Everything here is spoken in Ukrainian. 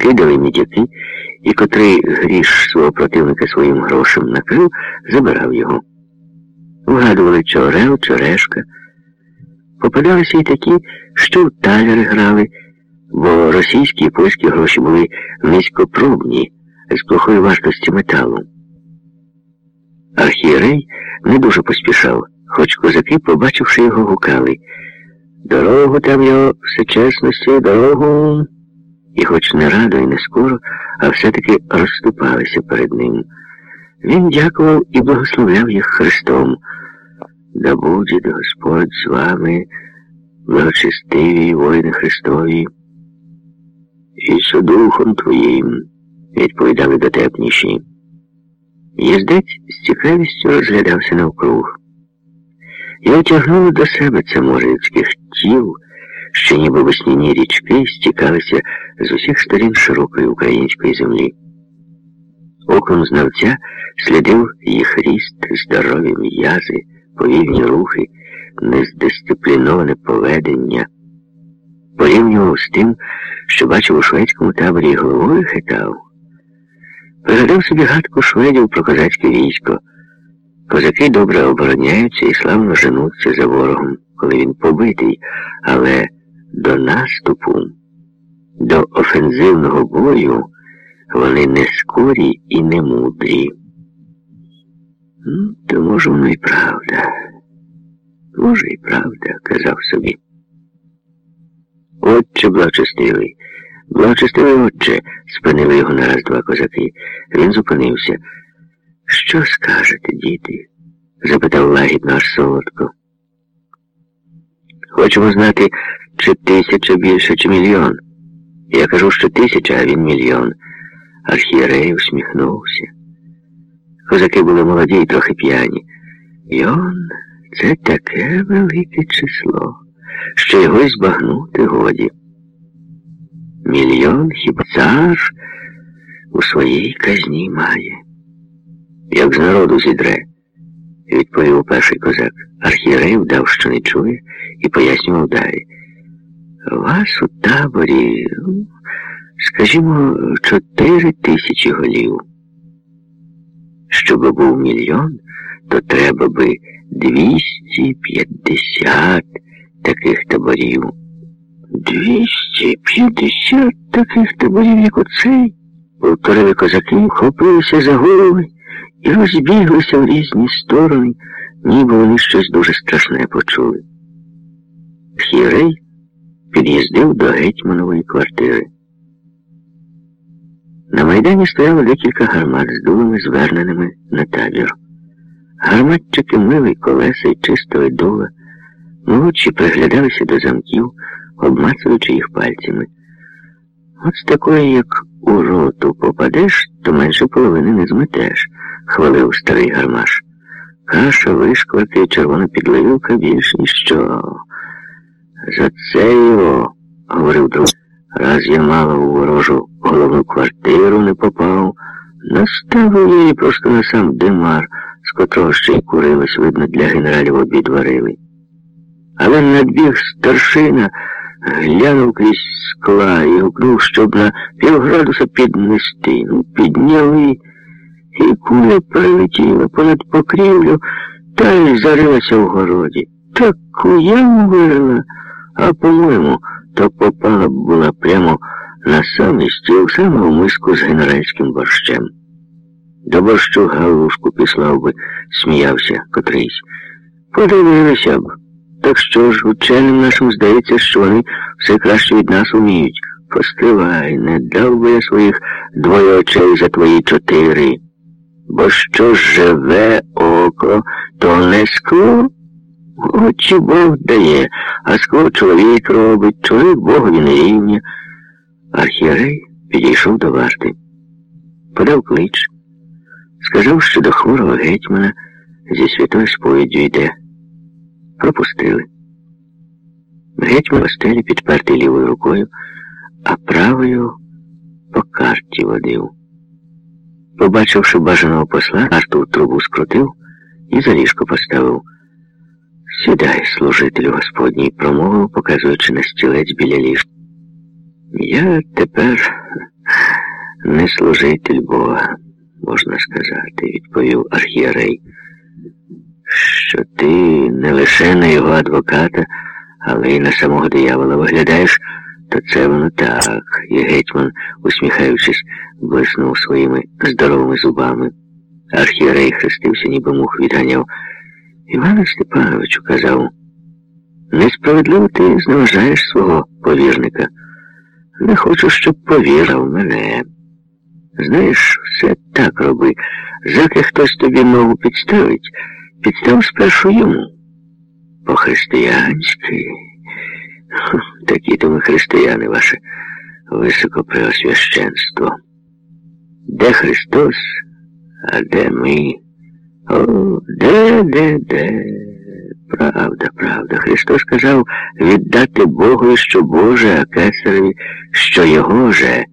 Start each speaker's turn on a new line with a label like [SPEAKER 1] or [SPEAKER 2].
[SPEAKER 1] кидали мідяки, і котрий гріш свого противника своїм грошем накрив, забирав його. Вгадували, чи орел, чи решка. Попадалися й такі, що в таляри грали, бо російські і польські гроші були низькопробні, з плохої вартості металу. Архієрей не дуже поспішав, хоч козаки, побачивши його, гукали. Дорогу там його всечесності, дорогу. І хоч не радо і не скоро, а все-таки розступалися перед ним. Він дякував і благословляв їх Христом. Да буде Господь з вами, благочестиві воїни Христові, і з духом твоїм, відповідали дотепніші. Їздець з цікавістю розглядався навкруг. Його тягнуло до себе це море тіл, що ніби весняні річки стікалися з усіх сторін широкої української землі. Оком знавця слідив їх ріст, здорові м'язи, повільні рухи, нездисципліноване поведення, порівнював з тим, що бачив у шведському таборі головою хитав. Пригадав собі гадку шведів про козацьке військо. Козаки добре обороняються і славно женуться за ворогом, коли він побитий, але до наступу, до офензивного бою вони не скорі і не мудрі. Ну, то може воно і правда. Може, і правда, казав собі. Отче благочестивий, благочестивий отче, спинили його нараз два козаки. Він зупинився. Що скажете, діти? запитав лагідно аж солодко. Хочемо знати, чи тисяча більше, чи мільйон. Я кажу, що тисяча, а він мільйон. Архієрей усміхнувся. Козаки були молоді і трохи п'яні. Йон це таке велике число, що його й збагнути годі. Мільйон хіба цар у своїй казні має. Як з народу зідре, відповів перший козак. Архієрей вдав, що не чує, і пояснював далі. Вас у таборі, скажімо, чотири тисячі голів. Щоб був мільйон, то треба би 250 таких таборів. 250 таких таборів, як оцей, повторили козаки, вхопилися за голови і розбіглися в різні сторони, ніби вони щось дуже страшне почули. Хірей під'їздив до гетьманової квартири. На майдані стояло декілька гармат з дулами, зверненими на табір. Гарматчики мили колеса й чистої дула, молодші приглядалися до замків, обмацуючи їх пальцями. От з такої, як у роту попадеш, то менше половини не зметеш, хвалив старий гармаш. Каша, вишкварки, червона підливка більш ніщо. За це його, говорив друг, раз я мало у ворожу головну квартиру не попав, наставив її просто на сам димар, з котрого ще й курилось, видно, для генералів обід варили. Але надбіг старшина, глянув крізь скла і гукнув, щоб на півградуса піднести. Ну, підняли, і куля прилетіла понад покрівлю та й зарилася в городі. Таку яму вирила, а по-моєму, то попала б була прямо на самий стіл, саме в миску з генеральським борщем. До борщу галушку післав би, сміявся котрийсь. Подивилися б. Так що ж, ученим нашим здається, що вони все краще від нас уміють. Постривай, не дав би я своїх двоє очей за твої чотири. Бо що живе око, то не скло. Очі Бог дає, а скло чоловік робить, чоловік Богові не рівня. Архієрей підійшов до варти, подав клич, сказав, що до хворого гетьмана зі святою сповіддю йде. Пропустили. Гетьман постелі підпертий лівою рукою, а правою по карті водив. Побачивши бажаного посла, Артур трубу скрутив і за ліжко поставив. Сідай, служителю Господній, промовив, показуючи на стілець біля ліжка. Я тепер не служитель Бога, можна сказати, відповів архієрей, що ти не лише на його адвоката, але й на самого диявола виглядаєш, то це воно так. І гетьман, усміхаючись, блиснув своїми здоровими зубами. Архієрей хрестився, ніби мух відганяв. Іване Степановичу казав, несправедливо ти зневажаєш свого повірника. Не хочу, щоб повірив мене. Знаєш, все так роби. Заки хтось тобі ногу підставить, підстав спершу йому. По-християнськи. Такі то ми християни ваше високопреосвященство. Де Христос, а де ми? О, де, де, де? Правда, правда. Христос казав віддати Богу, що Боже, а кесареві, що його же.